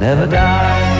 never die.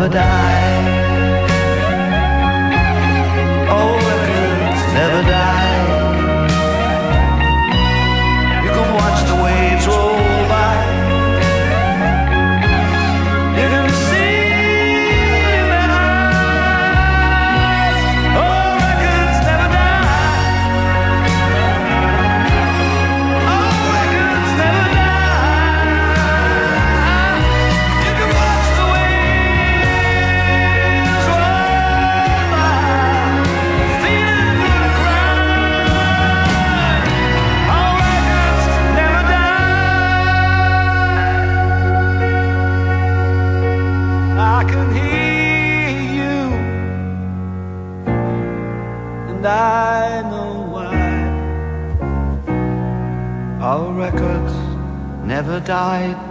But die. and I know why. Our records never died.